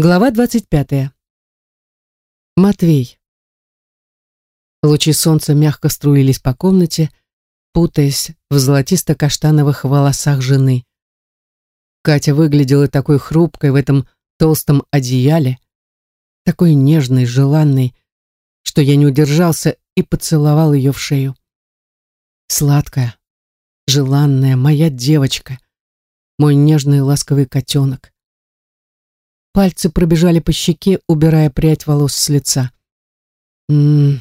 Глава 25. Матвей. Лучи солнца мягко струились по комнате, путаясь в золотисто-каштановых волосах жены. Катя выглядела такой хрупкой в этом толстом одеяле, такой нежной, желанной, что я не удержался и поцеловал ее в шею. Сладкая, желанная моя девочка, мой нежный ласковый котенок. Пальцы пробежали по щеке, убирая прядь волос с лица. М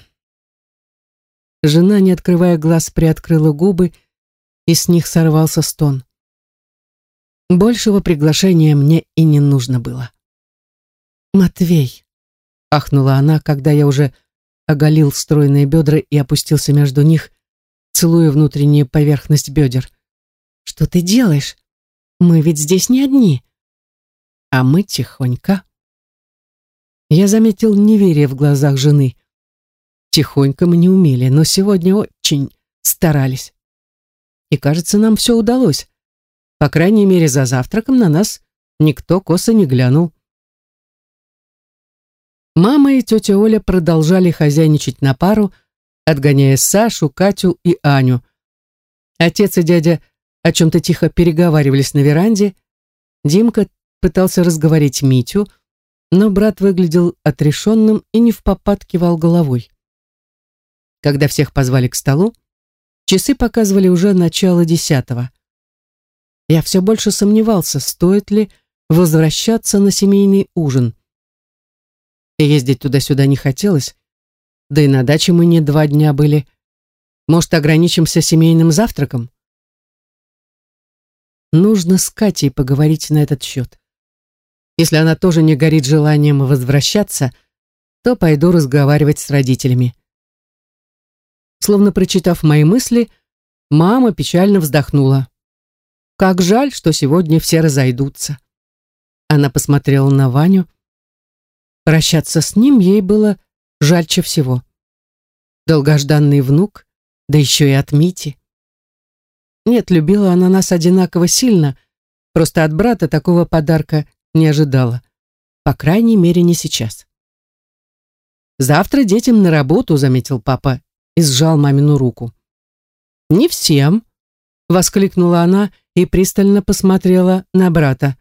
Жена, не открывая глаз, приоткрыла губы, и с них сорвался стон. Большего приглашения мне и не нужно было. «Матвей!» — ахнула она, когда я уже оголил стройные бедра и опустился между них, целуя внутреннюю поверхность бедер. «Что ты делаешь? Мы ведь здесь не одни!» А мы тихонько. Я заметил неверие в глазах жены. Тихонько мы не умели, но сегодня очень старались. И, кажется, нам все удалось. По крайней мере, за завтраком на нас никто косо не глянул. Мама и тетя Оля продолжали хозяйничать на пару, отгоняя Сашу, Катю и Аню. Отец и дядя о чем-то тихо переговаривались на веранде. Димка пытался разговорить Митю, но брат выглядел отрешенным и не в попад кивал головой. Когда всех позвали к столу, часы показывали уже начало десятого. Я все больше сомневался, стоит ли возвращаться на семейный ужин. Ездить туда-сюда не хотелось, да и на даче мы не два дня были. Может, ограничимся семейным завтраком? Нужно с Катей поговорить на этот счет. Если она тоже не горит желанием возвращаться, то пойду разговаривать с родителями. Словно прочитав мои мысли, мама печально вздохнула. Как жаль, что сегодня все разойдутся. Она посмотрела на Ваню. Прощаться с ним ей было жальче всего. Долгожданный внук, да еще и от Мити. Нет, любила она нас одинаково сильно, просто от брата такого подарка не ожидала. По крайней мере, не сейчас. «Завтра детям на работу», — заметил папа и сжал мамину руку. «Не всем», — воскликнула она и пристально посмотрела на брата.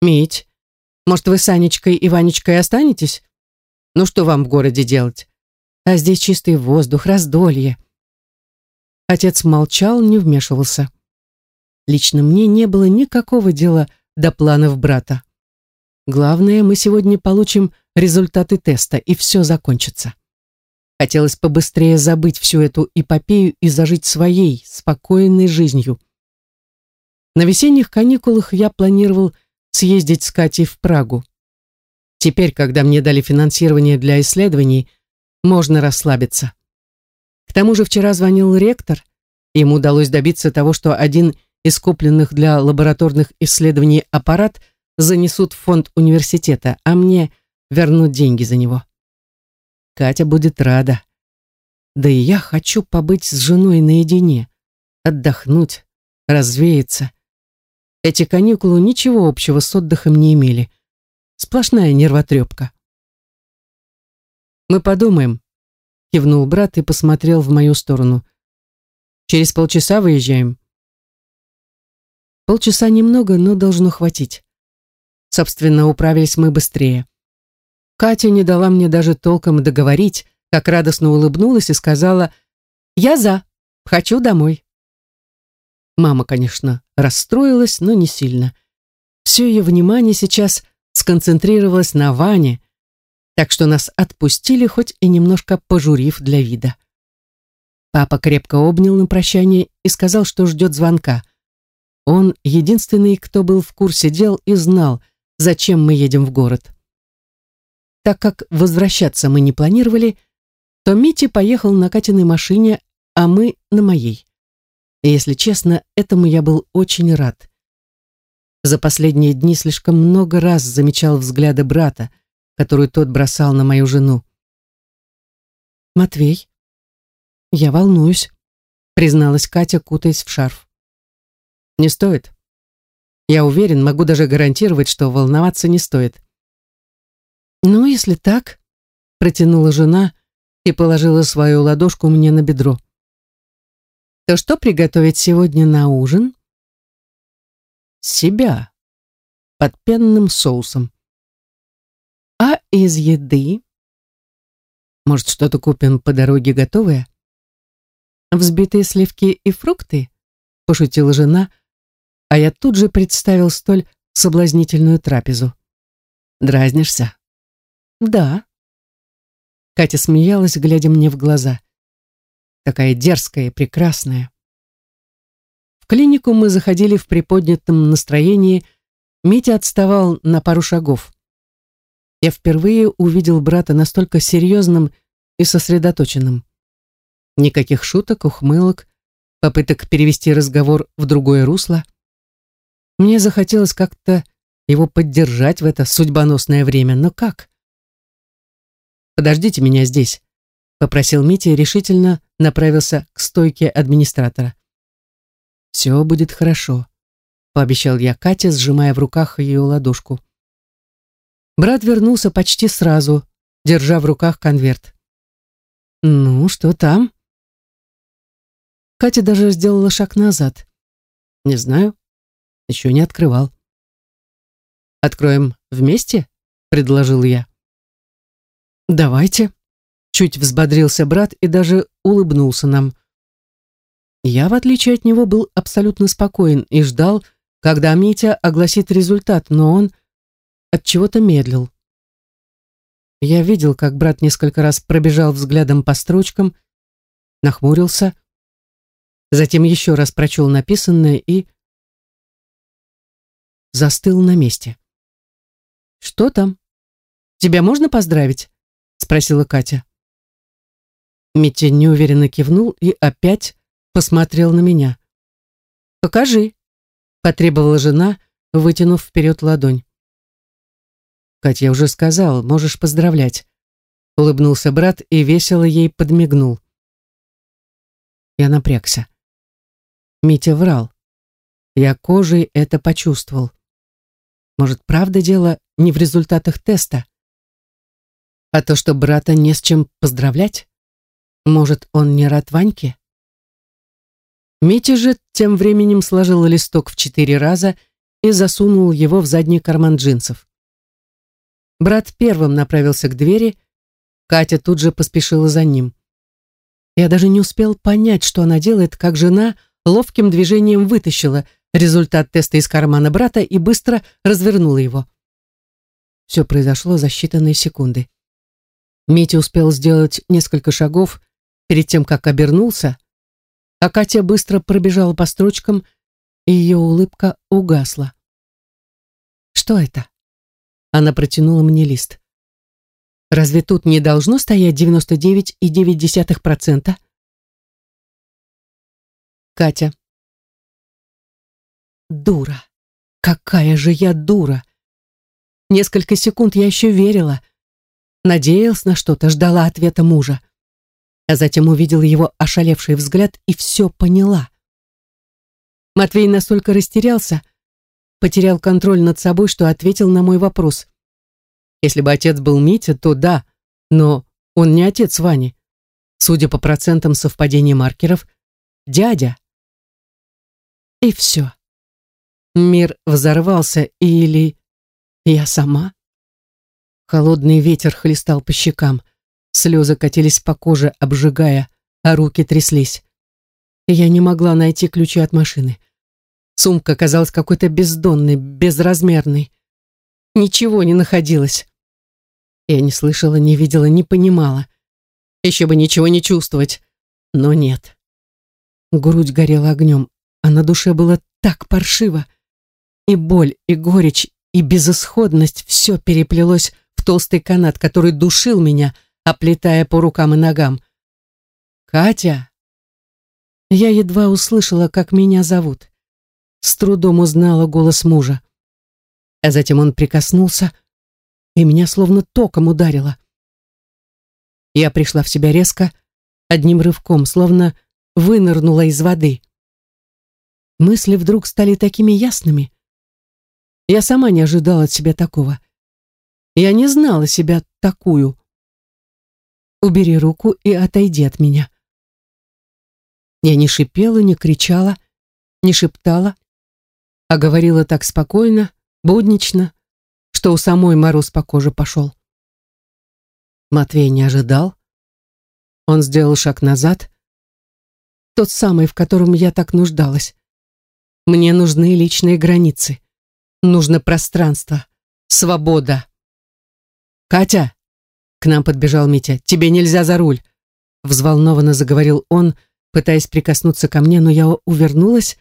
«Мить, может, вы с Анечкой и Ванечкой останетесь? Ну что вам в городе делать? А здесь чистый воздух, раздолье». Отец молчал, не вмешивался. Лично мне не было никакого дела до планов брата. Главное, мы сегодня получим результаты теста, и все закончится. Хотелось побыстрее забыть всю эту эпопею и зажить своей, спокойной жизнью. На весенних каникулах я планировал съездить с Катей в Прагу. Теперь, когда мне дали финансирование для исследований, можно расслабиться. К тому же вчера звонил ректор, ему удалось добиться того, что один из купленных для лабораторных исследований аппарат – занесут в фонд университета, а мне вернут деньги за него. Катя будет рада. Да и я хочу побыть с женой наедине, отдохнуть, развеяться. Эти каникулы ничего общего с отдыхом не имели. Сплошная нервотрепка. «Мы подумаем», — кивнул брат и посмотрел в мою сторону. «Через полчаса выезжаем». Полчаса немного, но должно хватить. Собственно, управились мы быстрее. Катя не дала мне даже толком договорить, как радостно улыбнулась и сказала «Я за, хочу домой». Мама, конечно, расстроилась, но не сильно. Все ее внимание сейчас сконцентрировалось на Ване, так что нас отпустили, хоть и немножко пожурив для вида. Папа крепко обнял на прощание и сказал, что ждет звонка. Он единственный, кто был в курсе дел и знал, зачем мы едем в город. Так как возвращаться мы не планировали, то Мити поехал на Катиной машине, а мы на моей. И, если честно, этому я был очень рад. За последние дни слишком много раз замечал взгляды брата, которую тот бросал на мою жену. «Матвей, я волнуюсь», — призналась Катя, кутаясь в шарф. «Не стоит. Я уверен, могу даже гарантировать, что волноваться не стоит. «Ну, если так», — протянула жена и положила свою ладошку мне на бедро. «То что приготовить сегодня на ужин?» «Себя. Под пенным соусом». «А из еды?» «Может, что-то купим по дороге готовое?» «Взбитые сливки и фрукты?» — пошутила жена, а я тут же представил столь соблазнительную трапезу. «Дразнишься?» «Да». Катя смеялась, глядя мне в глаза. Такая дерзкая и прекрасная. В клинику мы заходили в приподнятом настроении. Митя отставал на пару шагов. Я впервые увидел брата настолько серьезным и сосредоточенным. Никаких шуток, ухмылок, попыток перевести разговор в другое русло. Мне захотелось как-то его поддержать в это судьбоносное время, но как? «Подождите меня здесь», — попросил Митя и решительно направился к стойке администратора. «Все будет хорошо», — пообещал я Кате, сжимая в руках ее ладошку. Брат вернулся почти сразу, держа в руках конверт. «Ну, что там?» Катя даже сделала шаг назад. Не знаю. Еще не открывал. Откроем вместе? Предложил я. Давайте. Чуть взбодрился брат и даже улыбнулся нам. Я, в отличие от него, был абсолютно спокоен и ждал, когда Митя огласит результат, но он от чего-то медлил. Я видел, как брат несколько раз пробежал взглядом по строчкам, нахмурился, затем еще раз прочел написанное и застыл на месте. «Что там? Тебя можно поздравить?» — спросила Катя. Митя неуверенно кивнул и опять посмотрел на меня. «Покажи», — потребовала жена, вытянув вперед ладонь. «Катя, я уже сказал, можешь поздравлять», — улыбнулся брат и весело ей подмигнул. Я напрягся. Митя врал. Я кожей это почувствовал. Может, правда дело не в результатах теста? А то, что брата не с чем поздравлять? Может, он не рад Ваньке? Митя же тем временем сложил листок в четыре раза и засунул его в задний карман джинсов. Брат первым направился к двери, Катя тут же поспешила за ним. Я даже не успел понять, что она делает, как жена — ловким движением вытащила результат теста из кармана брата и быстро развернула его. Все произошло за считанные секунды. Митя успел сделать несколько шагов перед тем, как обернулся, а Катя быстро пробежала по строчкам, и ее улыбка угасла. «Что это?» Она протянула мне лист. «Разве тут не должно стоять 99,9%?» Катя. Дура. Какая же я дура. Несколько секунд я еще верила. Надеялась на что-то, ждала ответа мужа. А затем увидела его ошалевший взгляд и все поняла. Матвей настолько растерялся, потерял контроль над собой, что ответил на мой вопрос. Если бы отец был Митя, то да, но он не отец Вани. Судя по процентам совпадения маркеров, дядя. И все. Мир взорвался или... Я сама? Холодный ветер хлестал по щекам. Слезы катились по коже, обжигая, а руки тряслись. Я не могла найти ключи от машины. Сумка казалась какой-то бездонной, безразмерной. Ничего не находилось. Я не слышала, не видела, не понимала. Еще бы ничего не чувствовать. Но нет. Грудь горела огнем, а на душе было так паршиво. И боль, и горечь, и безысходность все переплелось в толстый канат, который душил меня, оплетая по рукам и ногам. «Катя!» Я едва услышала, как меня зовут. С трудом узнала голос мужа. А затем он прикоснулся, и меня словно током ударило. Я пришла в себя резко, одним рывком, словно вынырнула из воды. Мысли вдруг стали такими ясными. Я сама не ожидала от себя такого. Я не знала себя такую. Убери руку и отойди от меня. Я не шипела, не кричала, не шептала, а говорила так спокойно, буднично, что у самой мороз по коже пошел. Матвей не ожидал. Он сделал шаг назад, тот самый, в котором я так нуждалась. Мне нужны личные границы. Нужно пространство, свобода. «Катя!» — к нам подбежал Митя. «Тебе нельзя за руль!» Взволнованно заговорил он, пытаясь прикоснуться ко мне, но я увернулась,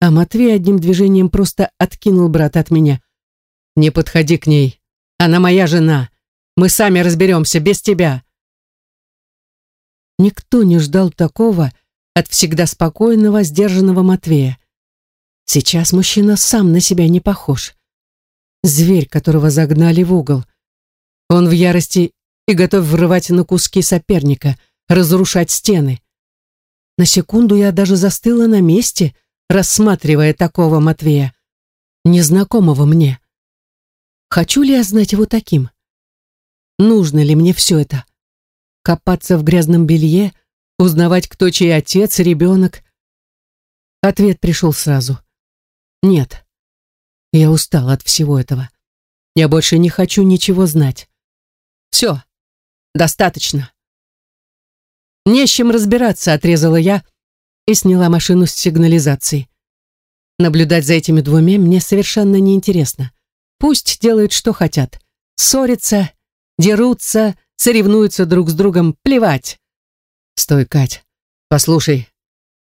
а Матвей одним движением просто откинул брата от меня. «Не подходи к ней. Она моя жена. Мы сами разберемся, без тебя». Никто не ждал такого от всегда спокойного, сдержанного Матвея. Сейчас мужчина сам на себя не похож. Зверь, которого загнали в угол. Он в ярости и готов врывать на куски соперника, разрушать стены. На секунду я даже застыла на месте, рассматривая такого Матвея, незнакомого мне. Хочу ли я знать его таким? Нужно ли мне все это? Копаться в грязном белье, узнавать, кто чей отец, ребенок? Ответ пришел сразу. Нет. Я устал от всего этого. Я больше не хочу ничего знать. Все. Достаточно. Не с чем разбираться, отрезала я и сняла машину с сигнализацией. Наблюдать за этими двумя мне совершенно неинтересно. Пусть делают, что хотят. Ссорятся, дерутся, соревнуются друг с другом, плевать. Стой, Кать, послушай.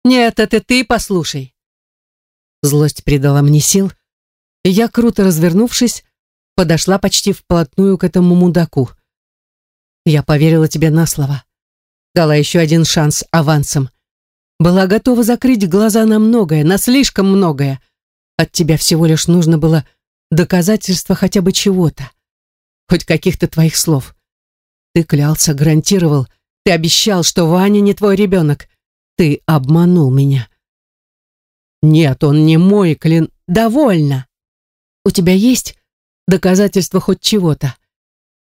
Нет, это ты послушай. Злость придала мне сил, и я, круто развернувшись, подошла почти вплотную к этому мудаку. Я поверила тебе на слово. Дала еще один шанс авансом. Была готова закрыть глаза на многое, на слишком многое. От тебя всего лишь нужно было доказательство хотя бы чего-то. Хоть каких-то твоих слов. Ты клялся, гарантировал. Ты обещал, что Ваня не твой ребенок. Ты обманул меня. Нет, он не мой, Клин. Довольно. У тебя есть доказательства хоть чего-то?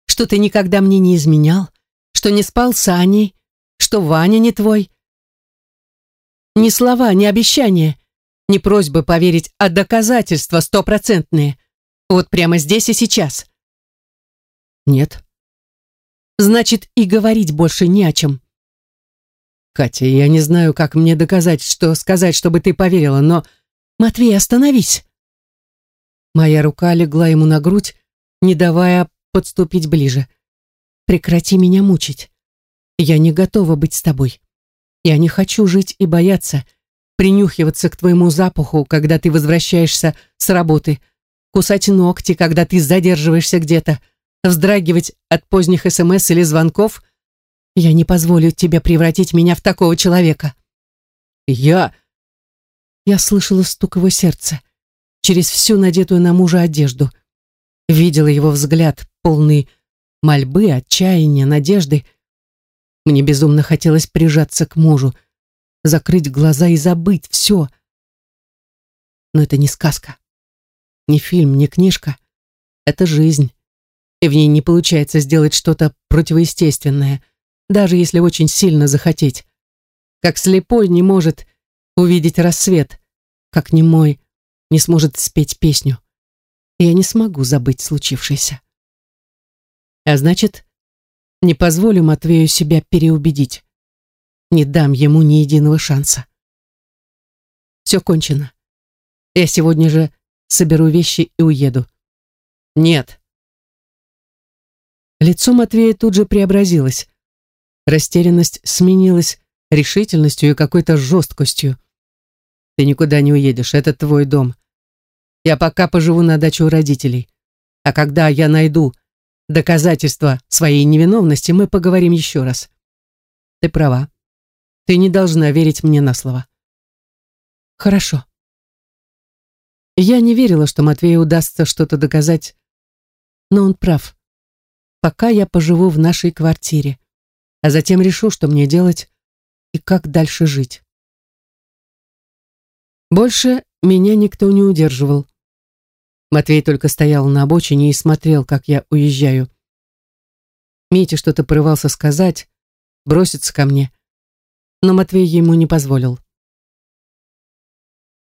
Что ты никогда мне не изменял? Что не спал с Аней? Что Ваня не твой? Ни слова, ни обещания, ни просьбы поверить, а доказательства стопроцентные. Вот прямо здесь и сейчас. Нет. Значит, и говорить больше не о чем. Катя, я не знаю, как мне доказать, что сказать, чтобы ты поверила, но... Матвей, остановись. Моя рука легла ему на грудь, не давая подступить ближе. Прекрати меня мучить. Я не готова быть с тобой. Я не хочу жить и бояться, принюхиваться к твоему запаху, когда ты возвращаешься с работы, кусать ногти, когда ты задерживаешься где-то, вздрагивать от поздних СМС или звонков — я не позволю тебе превратить меня в такого человека. Я... Я слышала стук его сердца через всю надетую на мужа одежду. Видела его взгляд, полный мольбы, отчаяния, надежды. Мне безумно хотелось прижаться к мужу, закрыть глаза и забыть все. Но это не сказка, не фильм, не книжка. Это жизнь, и в ней не получается сделать что-то противоестественное — даже если очень сильно захотеть. Как слепой не может увидеть рассвет, как немой не сможет спеть песню. Я не смогу забыть случившееся. А значит, не позволю Матвею себя переубедить. Не дам ему ни единого шанса. Все кончено. Я сегодня же соберу вещи и уеду. Нет. Лицо Матвея тут же преобразилось. Растерянность сменилась решительностью и какой-то жесткостью. Ты никуда не уедешь, это твой дом. Я пока поживу на даче у родителей. А когда я найду доказательства своей невиновности, мы поговорим еще раз. Ты права. Ты не должна верить мне на слово. Хорошо. Я не верила, что Матвею удастся что-то доказать, но он прав. Пока я поживу в нашей квартире а затем решу, что мне делать и как дальше жить. Больше меня никто не удерживал. Матвей только стоял на обочине и смотрел, как я уезжаю. Митя что-то порывался сказать, броситься ко мне, но Матвей ему не позволил.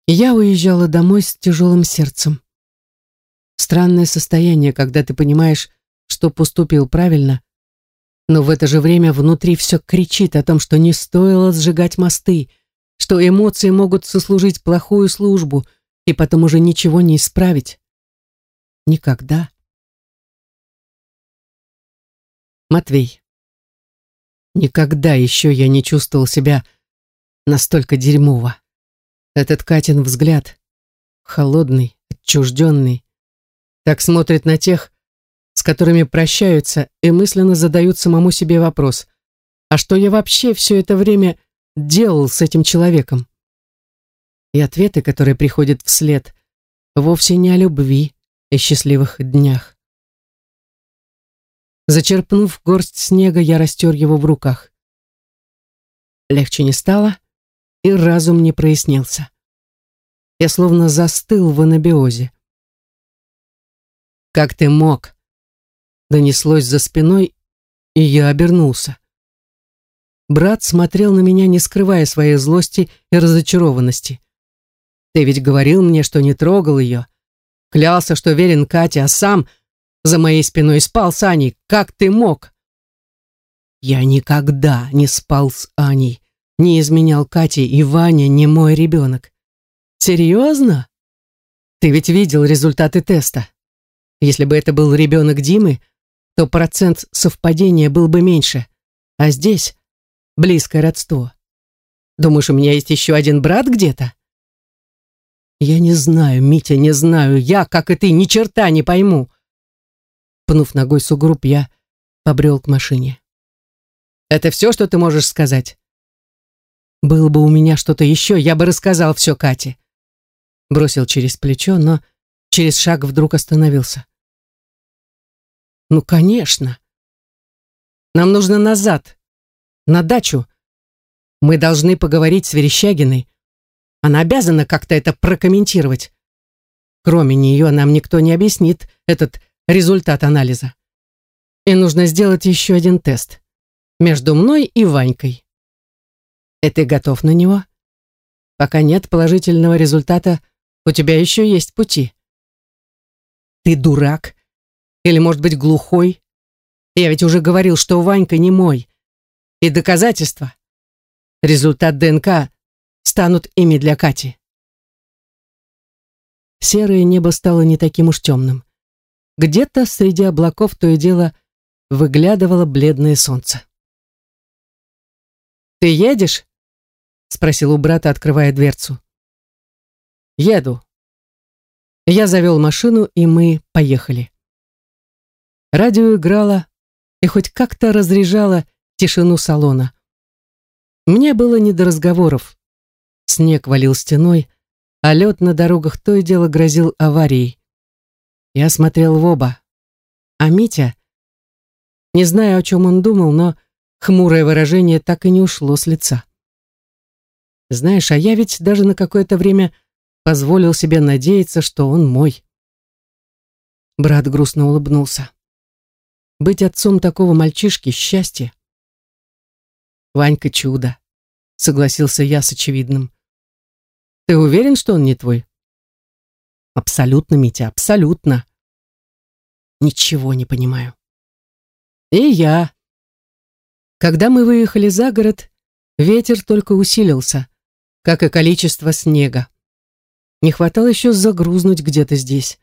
Я уезжала домой с тяжелым сердцем. Странное состояние, когда ты понимаешь, что поступил правильно, но в это же время внутри все кричит о том, что не стоило сжигать мосты, что эмоции могут сослужить плохую службу, и потом уже ничего не исправить. Никогда. Матвей. Никогда еще я не чувствовал себя настолько дерьмово. Этот Катин взгляд, холодный, отчужденный, так смотрит на тех, которыми прощаются и мысленно задают самому себе вопрос, а что я вообще все это время делал с этим человеком? И ответы, которые приходят вслед, вовсе не о любви и счастливых днях. Зачерпнув горсть снега, я растер его в руках. Легче не стало, и разум не прояснился. Я словно застыл в анабиозе. «Как ты мог?» Донеслось за спиной, и я обернулся. Брат смотрел на меня, не скрывая своей злости и разочарованности. «Ты ведь говорил мне, что не трогал ее. Клялся, что верен Кате, а сам за моей спиной спал с Аней. Как ты мог?» «Я никогда не спал с Аней, не изменял Кате, и Ваня не мой ребенок». «Серьезно? Ты ведь видел результаты теста. Если бы это был ребенок Димы, то процент совпадения был бы меньше. А здесь близкое родство. Думаешь, у меня есть еще один брат где-то? Я не знаю, Митя, не знаю. Я, как и ты, ни черта не пойму. Пнув ногой сугруб, я побрел к машине. Это все, что ты можешь сказать? Было бы у меня что-то еще, я бы рассказал все Кате. Бросил через плечо, но через шаг вдруг остановился. Ну, конечно. Нам нужно назад, на дачу. Мы должны поговорить с Верещагиной. Она обязана как-то это прокомментировать. Кроме нее нам никто не объяснит этот результат анализа. И нужно сделать еще один тест. Между мной и Ванькой. И ты готов на него? Пока нет положительного результата, у тебя еще есть пути. Ты дурак или, может быть, глухой? Я ведь уже говорил, что Ванька не мой. И доказательства. Результат ДНК станут ими для Кати. Серое небо стало не таким уж темным. Где-то среди облаков то и дело выглядывало бледное солнце. «Ты едешь?» — спросил у брата, открывая дверцу. «Еду». Я завел машину, и мы поехали. Радио играло и хоть как-то разряжало тишину салона. Мне было не до разговоров. Снег валил стеной, а лед на дорогах то и дело грозил аварией. Я смотрел в оба. А Митя... Не знаю, о чем он думал, но хмурое выражение так и не ушло с лица. Знаешь, а я ведь даже на какое-то время позволил себе надеяться, что он мой. Брат грустно улыбнулся. Быть отцом такого мальчишки — счастье. Ванька чудо, согласился я с очевидным. Ты уверен, что он не твой? Абсолютно, Митя, абсолютно. Ничего не понимаю. И я. Когда мы выехали за город, ветер только усилился, как и количество снега. Не хватало еще загрузнуть где-то здесь.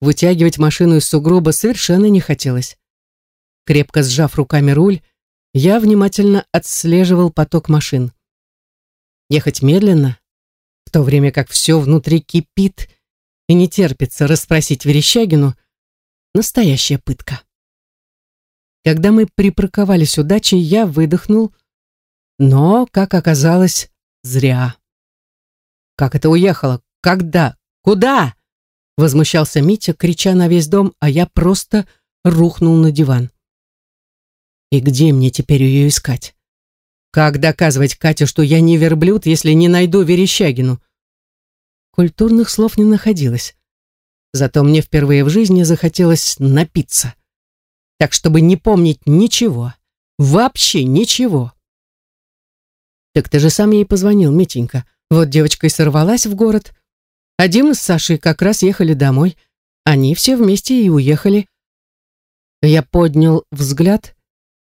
Вытягивать машину из сугроба совершенно не хотелось. Крепко сжав руками руль, я внимательно отслеживал поток машин. Ехать медленно, в то время как все внутри кипит и не терпится расспросить Верещагину, настоящая пытка. Когда мы припарковались у дачи, я выдохнул, но, как оказалось, зря. Как это уехало? Когда? Куда? Возмущался Митя, крича на весь дом, а я просто рухнул на диван. И где мне теперь ее искать? Как доказывать Кате, что я не верблюд, если не найду Верещагину? Культурных слов не находилось. Зато мне впервые в жизни захотелось напиться. Так, чтобы не помнить ничего. Вообще ничего. Так ты же сам ей позвонил, Митенька. Вот девочка и сорвалась в город. А Дима с Сашей как раз ехали домой. Они все вместе и уехали. Я поднял взгляд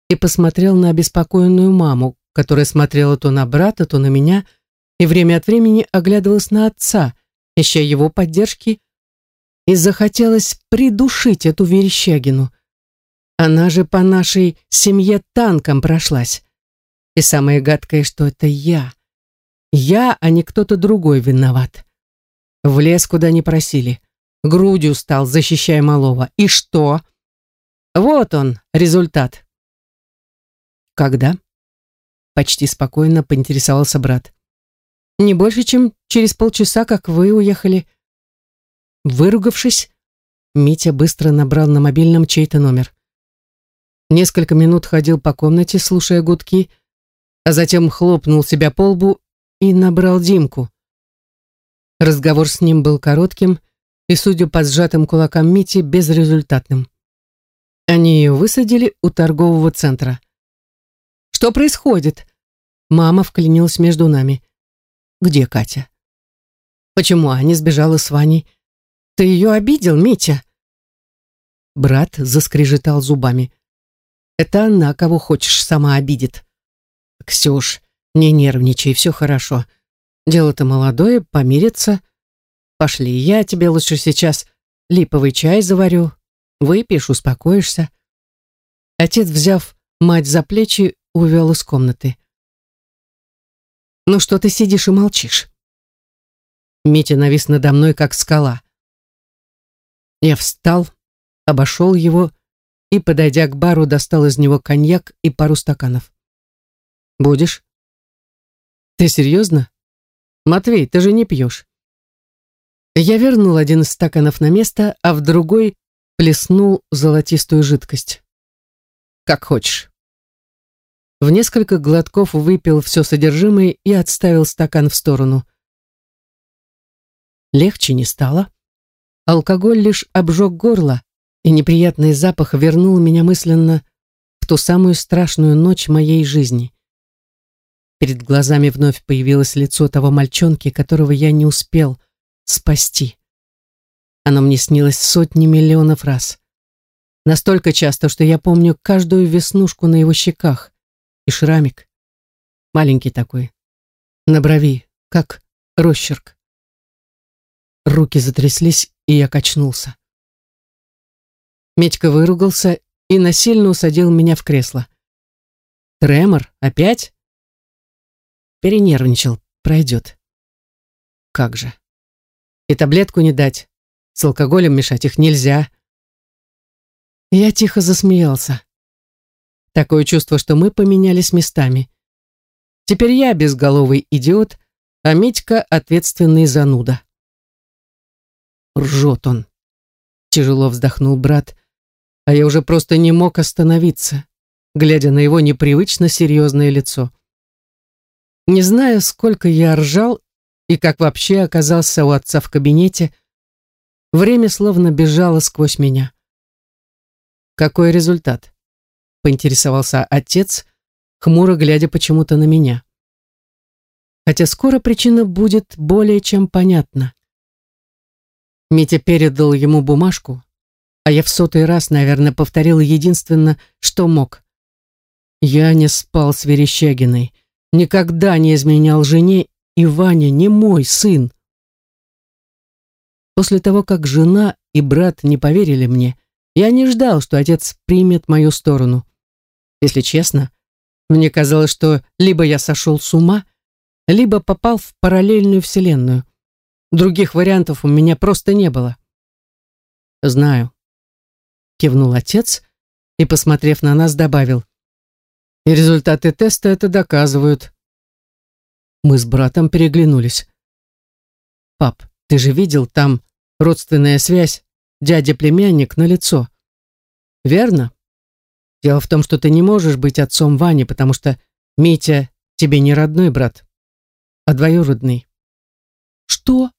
и посмотрел на обеспокоенную маму, которая смотрела то на брата, то на меня, и время от времени оглядывалась на отца, ища его поддержки, и захотелось придушить эту Верещагину. Она же по нашей семье танком прошлась. И самое гадкое, что это я. Я, а не кто-то другой виноват. В лес куда не просили. Грудью стал, защищая малого. И что? Вот он, результат. Когда? Почти спокойно поинтересовался брат. Не больше, чем через полчаса, как вы уехали. Выругавшись, Митя быстро набрал на мобильном чей-то номер. Несколько минут ходил по комнате, слушая гудки, а затем хлопнул себя по лбу и набрал Димку. Разговор с ним был коротким и, судя по сжатым кулакам Мити, безрезультатным. Они ее высадили у торгового центра. «Что происходит?» Мама вклинилась между нами. «Где Катя?» «Почему Аня сбежала с Ваней? Ты ее обидел, Митя?» Брат заскрежетал зубами. «Это она, кого хочешь, сама обидит». «Ксюш, не нервничай, все хорошо. Дело-то молодое, помириться. Пошли, я тебе лучше сейчас липовый чай заварю, Выпьешь, успокоишься. Отец, взяв мать за плечи, увел из комнаты. «Ну что ты сидишь и молчишь?» Митя навис надо мной, как скала. Я встал, обошел его и, подойдя к бару, достал из него коньяк и пару стаканов. «Будешь?» «Ты серьезно? Матвей, ты же не пьешь». Я вернул один из стаканов на место, а в другой плеснул золотистую жидкость. «Как хочешь». В несколько глотков выпил все содержимое и отставил стакан в сторону. Легче не стало. Алкоголь лишь обжег горло, и неприятный запах вернул меня мысленно в ту самую страшную ночь моей жизни. Перед глазами вновь появилось лицо того мальчонки, которого я не успел спасти. Оно мне снилось сотни миллионов раз. Настолько часто, что я помню каждую веснушку на его щеках и шрамик. Маленький такой. На брови, как росчерк. Руки затряслись, и я качнулся. Медька выругался и насильно усадил меня в кресло. «Тремор? Опять?» Перенервничал. Пройдет. Как же. И таблетку не дать. С алкоголем мешать их нельзя. Я тихо засмеялся. Такое чувство, что мы поменялись местами. Теперь я безголовый идиот, а Митька ответственный зануда. Ржет он. Тяжело вздохнул брат, а я уже просто не мог остановиться, глядя на его непривычно серьезное лицо. Не знаю, сколько я ржал и как вообще оказался у отца в кабинете, Время словно бежало сквозь меня. «Какой результат?» — поинтересовался отец, хмуро глядя почему-то на меня. Хотя скоро причина будет более чем понятна. Митя передал ему бумажку, а я в сотый раз, наверное, повторил единственно, что мог. Я не спал с Верещагиной, никогда не изменял жене, и Ваня не мой сын. После того, как жена и брат не поверили мне, я не ждал, что отец примет мою сторону. Если честно, мне казалось, что либо я сошел с ума, либо попал в параллельную вселенную. Других вариантов у меня просто не было. «Знаю», — кивнул отец и, посмотрев на нас, добавил. «И результаты теста это доказывают». Мы с братом переглянулись. «Пап, ты же видел там родственная связь, дядя-племянник на лицо. Верно? Дело в том, что ты не можешь быть отцом Вани, потому что Митя тебе не родной брат, а двоюродный. Что?